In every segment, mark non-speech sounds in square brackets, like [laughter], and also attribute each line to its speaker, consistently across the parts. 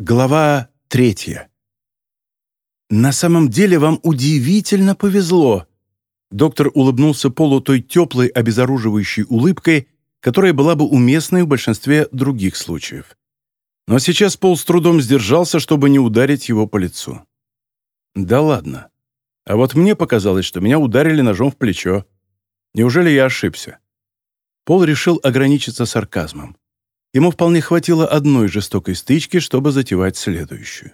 Speaker 1: Глава третья. «На самом деле вам удивительно повезло!» Доктор улыбнулся Полу той теплой, обезоруживающей улыбкой, которая была бы уместной в большинстве других случаев. Но сейчас Пол с трудом сдержался, чтобы не ударить его по лицу. «Да ладно. А вот мне показалось, что меня ударили ножом в плечо. Неужели я ошибся?» Пол решил ограничиться сарказмом. Ему вполне хватило одной жестокой стычки, чтобы затевать следующую.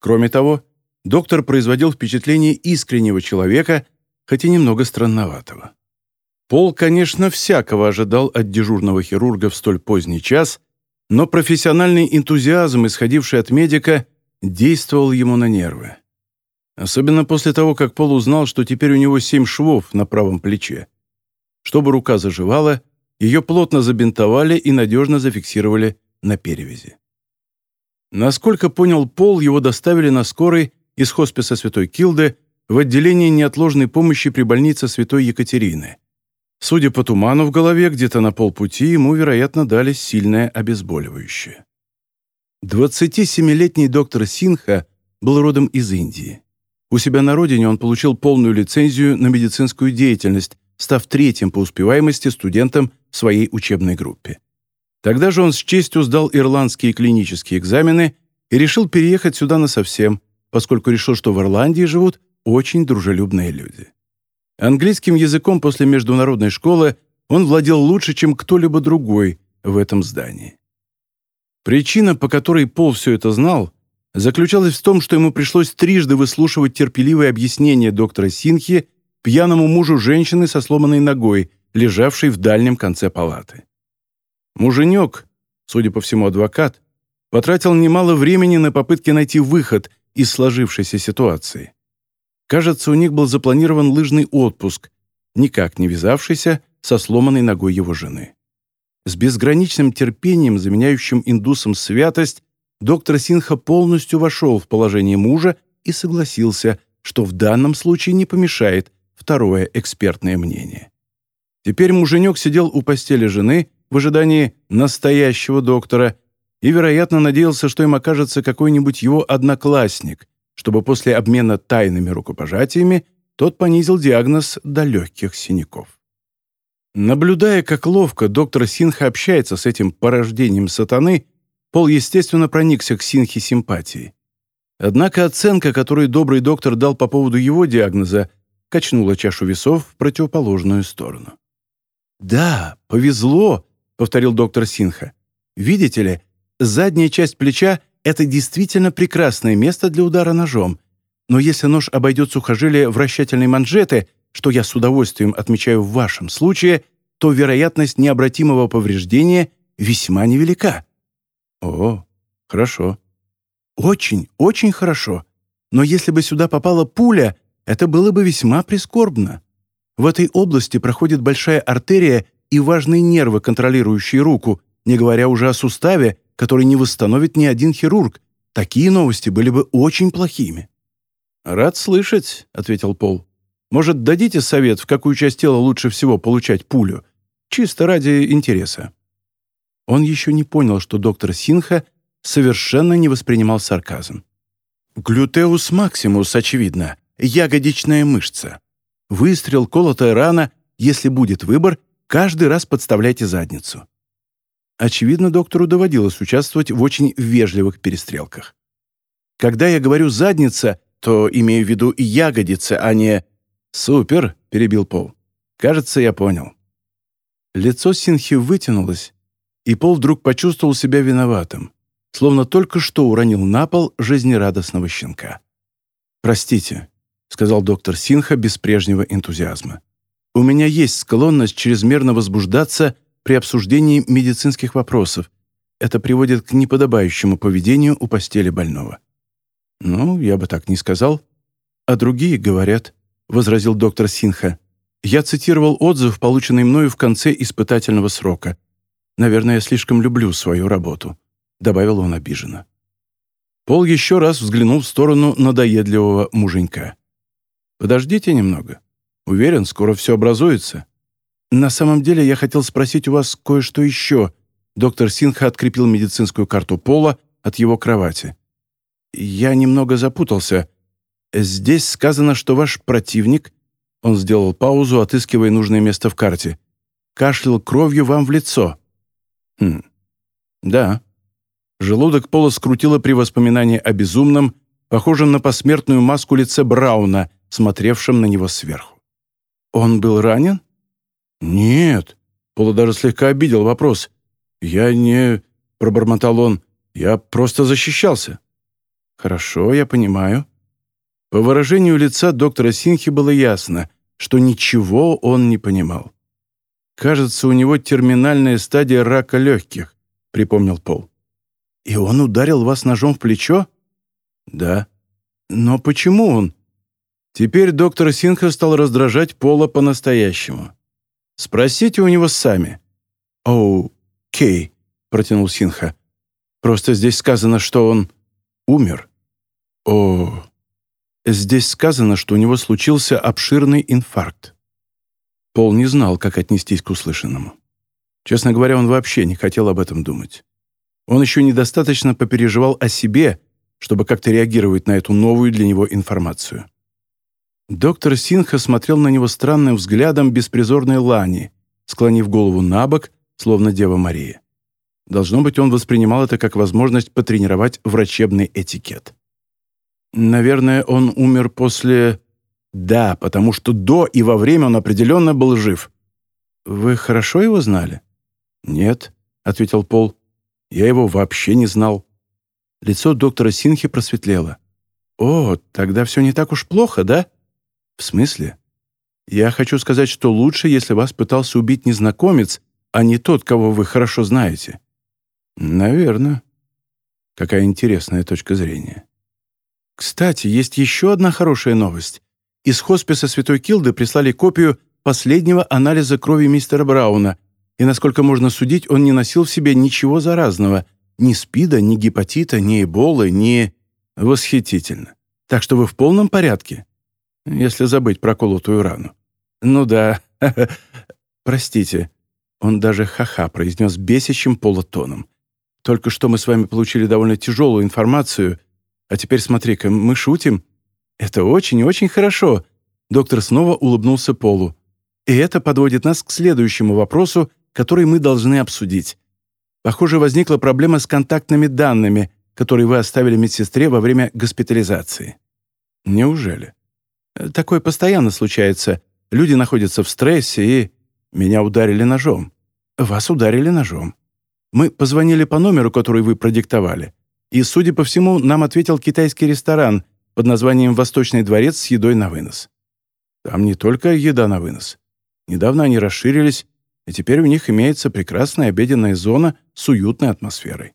Speaker 1: Кроме того, доктор производил впечатление искреннего человека, хотя немного странноватого. Пол, конечно, всякого ожидал от дежурного хирурга в столь поздний час, но профессиональный энтузиазм, исходивший от медика, действовал ему на нервы. Особенно после того, как Пол узнал, что теперь у него семь швов на правом плече. Чтобы рука заживала, ее плотно забинтовали и надежно зафиксировали на перевязи. Насколько понял Пол, его доставили на скорой из хосписа Святой Килды в отделение неотложной помощи при больнице Святой Екатерины. Судя по туману в голове, где-то на полпути ему, вероятно, дали сильное обезболивающее. 27-летний доктор Синха был родом из Индии. У себя на родине он получил полную лицензию на медицинскую деятельность, став третьим по успеваемости студентом своей учебной группе. Тогда же он с честью сдал ирландские клинические экзамены и решил переехать сюда насовсем, поскольку решил, что в Ирландии живут очень дружелюбные люди. Английским языком после международной школы он владел лучше, чем кто-либо другой в этом здании. Причина, по которой Пол все это знал, заключалась в том, что ему пришлось трижды выслушивать терпеливые объяснения доктора Синхи пьяному мужу женщины со сломанной ногой, лежавшей в дальнем конце палаты. Муженек, судя по всему адвокат, потратил немало времени на попытки найти выход из сложившейся ситуации. Кажется, у них был запланирован лыжный отпуск, никак не вязавшийся со сломанной ногой его жены. С безграничным терпением, заменяющим индусам святость, доктор Синха полностью вошел в положение мужа и согласился, что в данном случае не помешает второе экспертное мнение. Теперь муженек сидел у постели жены в ожидании настоящего доктора и, вероятно, надеялся, что им окажется какой-нибудь его одноклассник, чтобы после обмена тайными рукопожатиями тот понизил диагноз до легких синяков. Наблюдая, как ловко доктор Синха общается с этим порождением сатаны, Пол, естественно, проникся к Синхе симпатией. Однако оценка, которую добрый доктор дал по поводу его диагноза, качнула чашу весов в противоположную сторону. «Да, повезло», — повторил доктор Синха. «Видите ли, задняя часть плеча — это действительно прекрасное место для удара ножом. Но если нож обойдет сухожилие вращательной манжеты, что я с удовольствием отмечаю в вашем случае, то вероятность необратимого повреждения весьма невелика». «О, хорошо». «Очень, очень хорошо. Но если бы сюда попала пуля, это было бы весьма прискорбно. В этой области проходит большая артерия и важные нервы, контролирующие руку, не говоря уже о суставе, который не восстановит ни один хирург. Такие новости были бы очень плохими». «Рад слышать», — ответил Пол. «Может, дадите совет, в какую часть тела лучше всего получать пулю? Чисто ради интереса». Он еще не понял, что доктор Синха совершенно не воспринимал сарказм. «Глютеус максимус, очевидно ягодичная мышца. Выстрел, колотая рана, если будет выбор, каждый раз подставляйте задницу. Очевидно, доктору доводилось участвовать в очень вежливых перестрелках. Когда я говорю «задница», то имею в виду ягодицы, а не... «Супер!» — перебил Пол. «Кажется, я понял». Лицо Синхи вытянулось, и Пол вдруг почувствовал себя виноватым, словно только что уронил на пол жизнерадостного щенка. «Простите», сказал доктор Синха без прежнего энтузиазма. «У меня есть склонность чрезмерно возбуждаться при обсуждении медицинских вопросов. Это приводит к неподобающему поведению у постели больного». «Ну, я бы так не сказал. А другие говорят», — возразил доктор Синха. «Я цитировал отзыв, полученный мною в конце испытательного срока. Наверное, я слишком люблю свою работу», — добавил он обиженно. Пол еще раз взглянул в сторону надоедливого муженька. Подождите немного. Уверен, скоро все образуется. На самом деле я хотел спросить у вас кое-что еще. Доктор Синха открепил медицинскую карту Пола от его кровати. «Я немного запутался. Здесь сказано, что ваш противник...» Он сделал паузу, отыскивая нужное место в карте. «Кашлял кровью вам в лицо». «Хм, да». Желудок Пола скрутило при воспоминании о безумном, похожем на посмертную маску лице Брауна, смотревшем на него сверху. «Он был ранен?» «Нет». Пола даже слегка обидел вопрос. «Я не...» — пробормотал он. «Я просто защищался». «Хорошо, я понимаю». По выражению лица доктора Синхи было ясно, что ничего он не понимал. «Кажется, у него терминальная стадия рака легких», — припомнил Пол. «И он ударил вас ножом в плечо?» «Да». «Но почему он?» Теперь доктор Синха стал раздражать Пола по-настоящему. «Спросите у него сами». «Оу, Кей», — протянул Синха. «Просто здесь сказано, что он умер». «О, здесь сказано, что у него случился обширный инфаркт». Пол не знал, как отнестись к услышанному. Честно говоря, он вообще не хотел об этом думать. Он еще недостаточно попереживал о себе, чтобы как-то реагировать на эту новую для него информацию. Доктор Синха смотрел на него странным взглядом беспризорной лани, склонив голову на бок, словно Дева Мария. Должно быть, он воспринимал это как возможность потренировать врачебный этикет. Наверное, он умер после... Да, потому что до и во время он определенно был жив. Вы хорошо его знали? Нет, — ответил Пол. Я его вообще не знал. Лицо доктора Синхи просветлело. «О, тогда все не так уж плохо, да?» «В смысле?» «Я хочу сказать, что лучше, если вас пытался убить незнакомец, а не тот, кого вы хорошо знаете». «Наверное». Какая интересная точка зрения. Кстати, есть еще одна хорошая новость. Из хосписа Святой Килды прислали копию последнего анализа крови мистера Брауна, и, насколько можно судить, он не носил в себе ничего заразного, ни СПИДа, ни гепатита, ни Эболы, ни... Восхитительно. Так что вы в полном порядке? Если забыть про колотую рану. Ну да. [laughs] Простите. Он даже ха-ха произнес бесящим полутоном. Только что мы с вами получили довольно тяжелую информацию, а теперь смотри-ка, мы шутим. Это очень и очень хорошо. Доктор снова улыбнулся Полу. И это подводит нас к следующему вопросу, который мы должны обсудить. Похоже, возникла проблема с контактными данными, которые вы оставили медсестре во время госпитализации. Неужели? Такое постоянно случается. Люди находятся в стрессе и... Меня ударили ножом. Вас ударили ножом. Мы позвонили по номеру, который вы продиктовали. И, судя по всему, нам ответил китайский ресторан под названием «Восточный дворец» с едой на вынос. Там не только еда на вынос. Недавно они расширились и теперь у них имеется прекрасная обеденная зона с уютной атмосферой.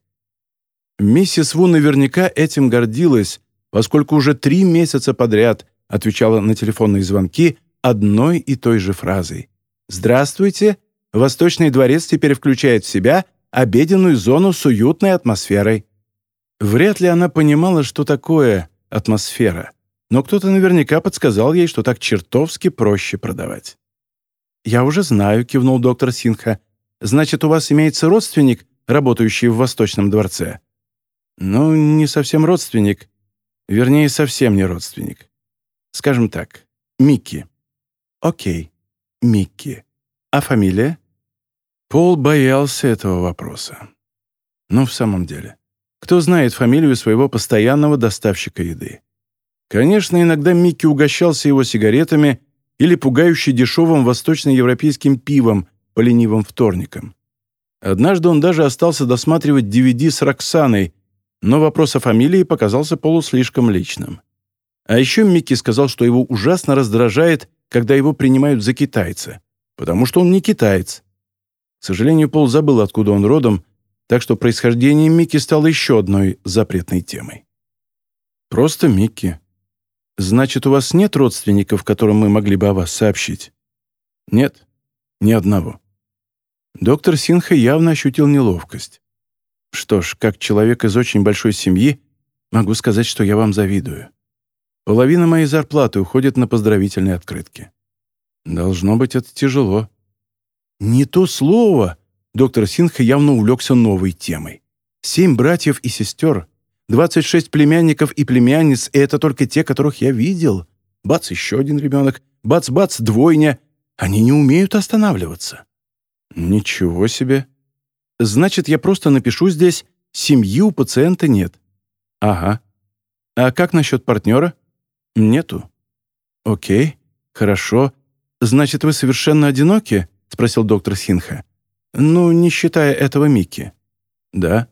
Speaker 1: Миссис Ву наверняка этим гордилась, поскольку уже три месяца подряд отвечала на телефонные звонки одной и той же фразой. «Здравствуйте! Восточный дворец теперь включает в себя обеденную зону с уютной атмосферой». Вряд ли она понимала, что такое атмосфера, но кто-то наверняка подсказал ей, что так чертовски проще продавать. «Я уже знаю», — кивнул доктор Синха. «Значит, у вас имеется родственник, работающий в Восточном дворце?» «Ну, не совсем родственник. Вернее, совсем не родственник. Скажем так, Микки». «Окей, Микки. А фамилия?» Пол боялся этого вопроса. Ну, в самом деле, кто знает фамилию своего постоянного доставщика еды? Конечно, иногда Микки угощался его сигаретами или пугающий дешевым восточноевропейским пивом по ленивым вторникам. Однажды он даже остался досматривать DVD с Роксаной, но вопрос о фамилии показался Полу слишком личным. А еще Микки сказал, что его ужасно раздражает, когда его принимают за китайца, потому что он не китаец. К сожалению, Пол забыл, откуда он родом, так что происхождение Микки стало еще одной запретной темой. Просто Микки. «Значит, у вас нет родственников, которым мы могли бы о вас сообщить?» «Нет, ни одного». Доктор Синха явно ощутил неловкость. «Что ж, как человек из очень большой семьи, могу сказать, что я вам завидую. Половина моей зарплаты уходит на поздравительные открытки. Должно быть, это тяжело». «Не то слово!» Доктор Синха явно увлекся новой темой. Семь братьев и сестер, 26 племянников и племянниц, и это только те, которых я видел. Бац, еще один ребенок, бац-бац, двойня. Они не умеют останавливаться». «Ничего себе!» «Значит, я просто напишу здесь «семьи у пациента нет». «Ага. А как насчет партнера?» «Нету». «Окей, хорошо. Значит, вы совершенно одиноки?» — спросил доктор Синха. «Ну, не считая этого Микки». «Да».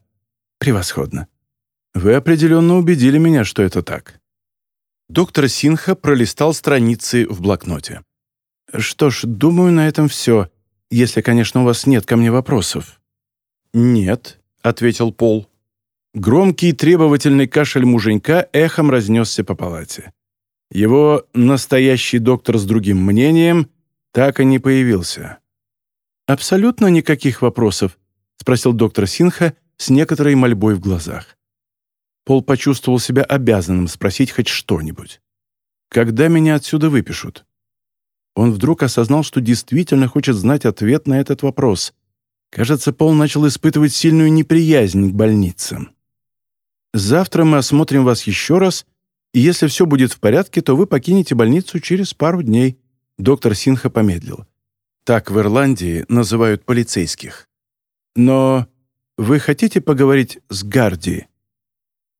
Speaker 1: «Превосходно. Вы определенно убедили меня, что это так». Доктор Синха пролистал страницы в блокноте. «Что ж, думаю, на этом все, если, конечно, у вас нет ко мне вопросов». «Нет», — ответил Пол. Громкий требовательный кашель муженька эхом разнесся по палате. Его настоящий доктор с другим мнением так и не появился. «Абсолютно никаких вопросов?» — спросил доктор Синха с некоторой мольбой в глазах. Пол почувствовал себя обязанным спросить хоть что-нибудь. «Когда меня отсюда выпишут?» Он вдруг осознал, что действительно хочет знать ответ на этот вопрос. Кажется, Пол начал испытывать сильную неприязнь к больницам. «Завтра мы осмотрим вас еще раз, и если все будет в порядке, то вы покинете больницу через пару дней», доктор Синха помедлил. Так в Ирландии называют полицейских. Но вы хотите поговорить с Гарди?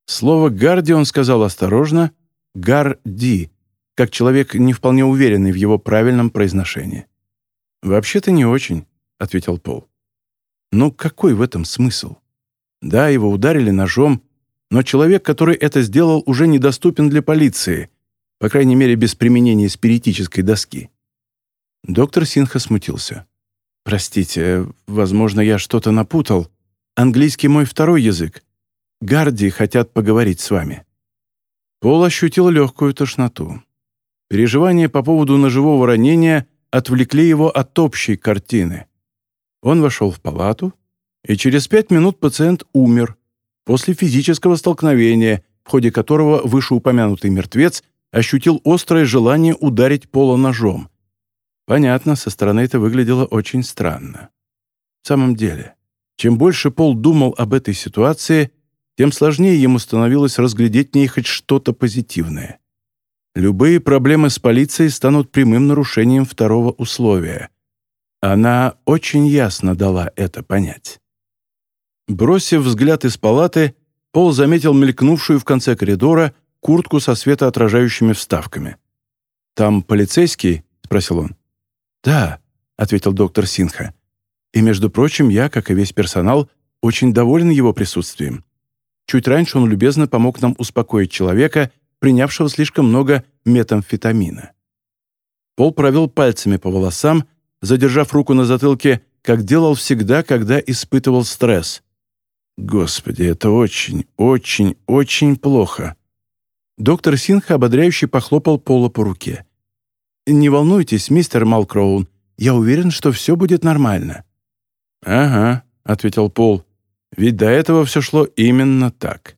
Speaker 1: Слово «гарди» он сказал осторожно, «гарди», как человек, не вполне уверенный в его правильном произношении. «Вообще-то не очень», — ответил Пол. «Ну, какой в этом смысл? Да, его ударили ножом, но человек, который это сделал, уже недоступен для полиции, по крайней мере, без применения спиритической доски. Доктор Синха смутился. «Простите, возможно, я что-то напутал. Английский мой второй язык. Гарди хотят поговорить с вами». Пол ощутил легкую тошноту. Переживания по поводу ножевого ранения отвлекли его от общей картины. Он вошел в палату, и через пять минут пациент умер после физического столкновения, в ходе которого вышеупомянутый мертвец ощутил острое желание ударить Пола ножом. Понятно, со стороны это выглядело очень странно. В самом деле, чем больше Пол думал об этой ситуации, тем сложнее ему становилось разглядеть в ней хоть что-то позитивное. Любые проблемы с полицией станут прямым нарушением второго условия. Она очень ясно дала это понять. Бросив взгляд из палаты, Пол заметил мелькнувшую в конце коридора куртку со светоотражающими вставками. «Там полицейский?» — спросил он. «Да», — ответил доктор Синха. «И, между прочим, я, как и весь персонал, очень доволен его присутствием. Чуть раньше он любезно помог нам успокоить человека, принявшего слишком много метамфетамина». Пол провел пальцами по волосам, задержав руку на затылке, как делал всегда, когда испытывал стресс. «Господи, это очень, очень, очень плохо». Доктор Синха ободряюще похлопал Пола по руке. «Не волнуйтесь, мистер Малкроун, я уверен, что все будет нормально». «Ага», — ответил Пол, — «ведь до этого все шло именно так».